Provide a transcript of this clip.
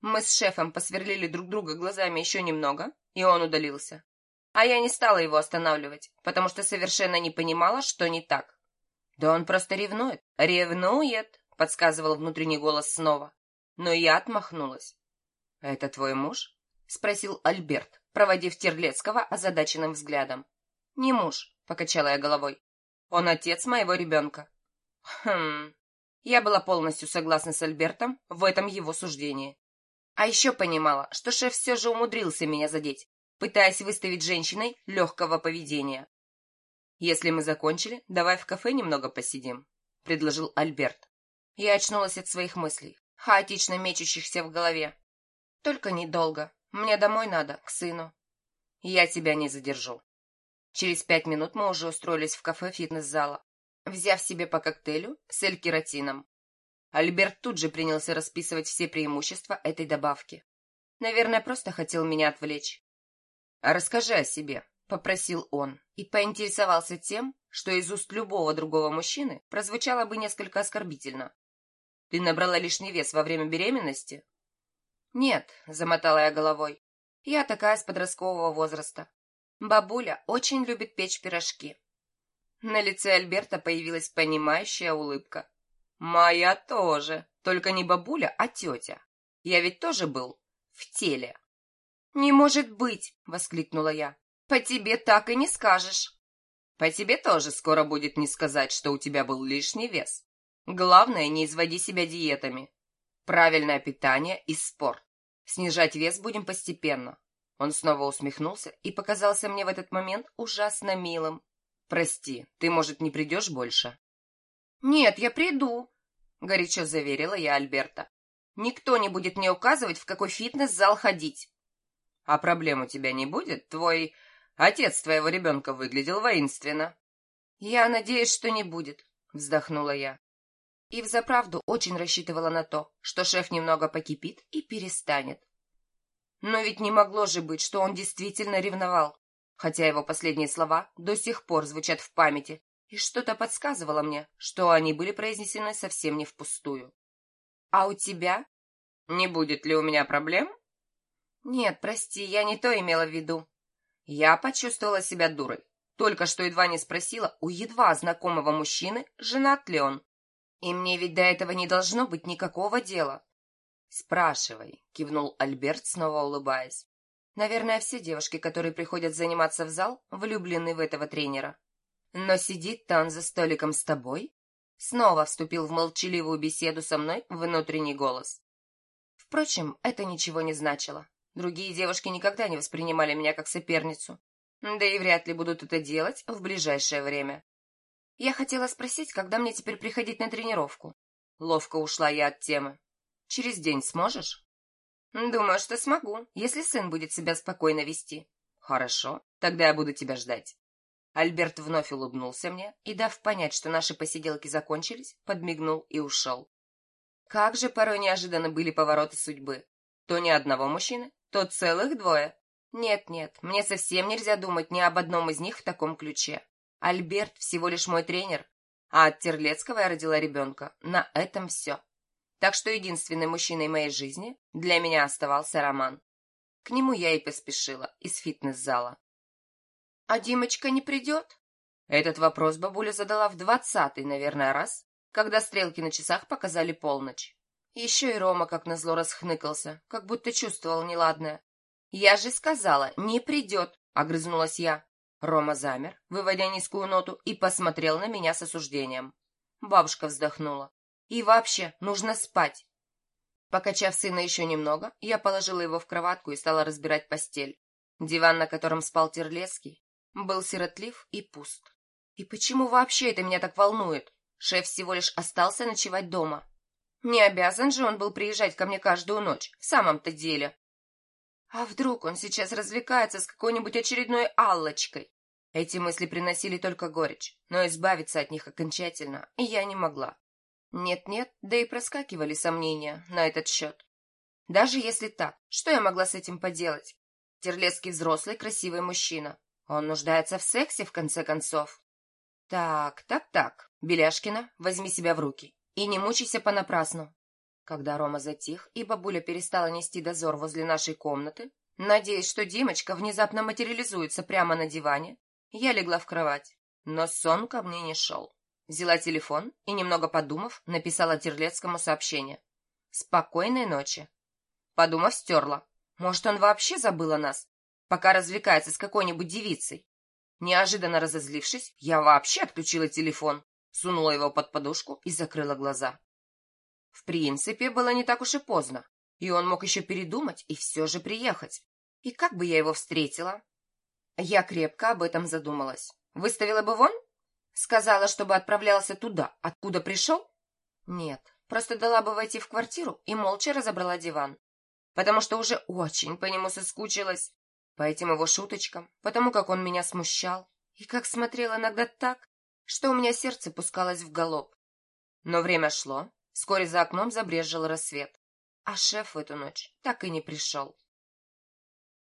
Мы с шефом посверлили друг друга глазами еще немного, и он удалился. А я не стала его останавливать, потому что совершенно не понимала, что не так. «Да он просто ревнует». «Ревнует», — подсказывал внутренний голос снова. Но я отмахнулась. «Это твой муж?» — спросил Альберт, проводив Терлецкого озадаченным взглядом. «Не муж», — покачала я головой. «Он отец моего ребенка». «Хм...» Я была полностью согласна с Альбертом в этом его суждении. А еще понимала, что шеф все же умудрился меня задеть, пытаясь выставить женщиной легкого поведения. «Если мы закончили, давай в кафе немного посидим», — предложил Альберт. Я очнулась от своих мыслей, хаотично мечущихся в голове. «Только недолго. Мне домой надо, к сыну». «Я тебя не задержу». Через пять минут мы уже устроились в кафе фитнес-зала, взяв себе по коктейлю с эль-кератином. Альберт тут же принялся расписывать все преимущества этой добавки. Наверное, просто хотел меня отвлечь. «Расскажи о себе», — попросил он, и поинтересовался тем, что из уст любого другого мужчины прозвучало бы несколько оскорбительно. «Ты набрала лишний вес во время беременности?» «Нет», — замотала я головой. «Я такая с подросткового возраста. Бабуля очень любит печь пирожки». На лице Альберта появилась понимающая улыбка. «Моя тоже, только не бабуля, а тетя. Я ведь тоже был в теле». «Не может быть!» — воскликнула я. По тебе так и не скажешь. По тебе тоже скоро будет не сказать, что у тебя был лишний вес. Главное, не изводи себя диетами. Правильное питание и спорт. Снижать вес будем постепенно. Он снова усмехнулся и показался мне в этот момент ужасно милым. Прости, ты, может, не придешь больше? Нет, я приду, горячо заверила я Альберта. Никто не будет мне указывать, в какой фитнес-зал ходить. А проблем у тебя не будет? Твой Отец твоего ребенка выглядел воинственно. Я надеюсь, что не будет, вздохнула я. И взаправду очень рассчитывала на то, что шеф немного покипит и перестанет. Но ведь не могло же быть, что он действительно ревновал, хотя его последние слова до сих пор звучат в памяти, и что-то подсказывало мне, что они были произнесены совсем не впустую. «А у тебя?» «Не будет ли у меня проблем?» «Нет, прости, я не то имела в виду. Я почувствовала себя дурой. Только что едва не спросила у едва знакомого мужчины, женат ли он. И мне ведь до этого не должно быть никакого дела. «Спрашивай», — кивнул Альберт, снова улыбаясь. «Наверное, все девушки, которые приходят заниматься в зал, влюблены в этого тренера. Но сидит он за столиком с тобой?» Снова вступил в молчаливую беседу со мной внутренний голос. Впрочем, это ничего не значило. Другие девушки никогда не воспринимали меня как соперницу. Да и вряд ли будут это делать в ближайшее время. Я хотела спросить, когда мне теперь приходить на тренировку. Ловко ушла я от темы. Через день сможешь? Думаю, что смогу, если сын будет себя спокойно вести. Хорошо, тогда я буду тебя ждать. Альберт вновь улыбнулся мне и, дав понять, что наши посиделки закончились, подмигнул и ушел. Как же порой неожиданно были повороты судьбы. То ни одного мужчины, то целых двое. Нет-нет, мне совсем нельзя думать ни об одном из них в таком ключе. Альберт всего лишь мой тренер, а от Терлецкого я родила ребенка. На этом все. Так что единственным мужчиной моей жизни для меня оставался Роман. К нему я и поспешила из фитнес-зала. «А Димочка не придет?» Этот вопрос бабуля задала в двадцатый, наверное, раз, когда стрелки на часах показали полночь. Еще и Рома как назло расхныкался, как будто чувствовал неладное. «Я же сказала, не придет!» — огрызнулась я. Рома замер, выводя низкую ноту, и посмотрел на меня с осуждением. Бабушка вздохнула. «И вообще, нужно спать!» Покачав сына еще немного, я положила его в кроватку и стала разбирать постель. Диван, на котором спал Терлецкий, был сиротлив и пуст. И почему вообще это меня так волнует? Шеф всего лишь остался ночевать дома. Не обязан же он был приезжать ко мне каждую ночь, в самом-то деле. А вдруг он сейчас развлекается с какой-нибудь очередной Аллочкой? Эти мысли приносили только горечь, но избавиться от них окончательно я не могла. Нет-нет, да и проскакивали сомнения на этот счет. Даже если так, что я могла с этим поделать? Терлецкий взрослый, красивый мужчина. Он нуждается в сексе, в конце концов. Так, так, так, Беляшкина, возьми себя в руки. И не мучайся понапрасну. Когда Рома затих, и бабуля перестала нести дозор возле нашей комнаты, надеясь, что Димочка внезапно материализуется прямо на диване, я легла в кровать. Но сон ко мне не шел. Взяла телефон и, немного подумав, написала Терлецкому сообщение. «Спокойной ночи». Подумав, стерла. Может, он вообще забыл о нас, пока развлекается с какой-нибудь девицей. Неожиданно разозлившись, я вообще отключила телефон, сунула его под подушку и закрыла глаза. В принципе, было не так уж и поздно, и он мог еще передумать и все же приехать. И как бы я его встретила? Я крепко об этом задумалась. Выставила бы вон? Сказала, чтобы отправлялся туда, откуда пришел? Нет, просто дала бы войти в квартиру и молча разобрала диван. Потому что уже очень по нему соскучилась. По этим его шуточкам, потому как он меня смущал. И как смотрел иногда так, что у меня сердце пускалось в галоп. Но время шло, вскоре за окном забрезжил рассвет. А шеф в эту ночь так и не пришел.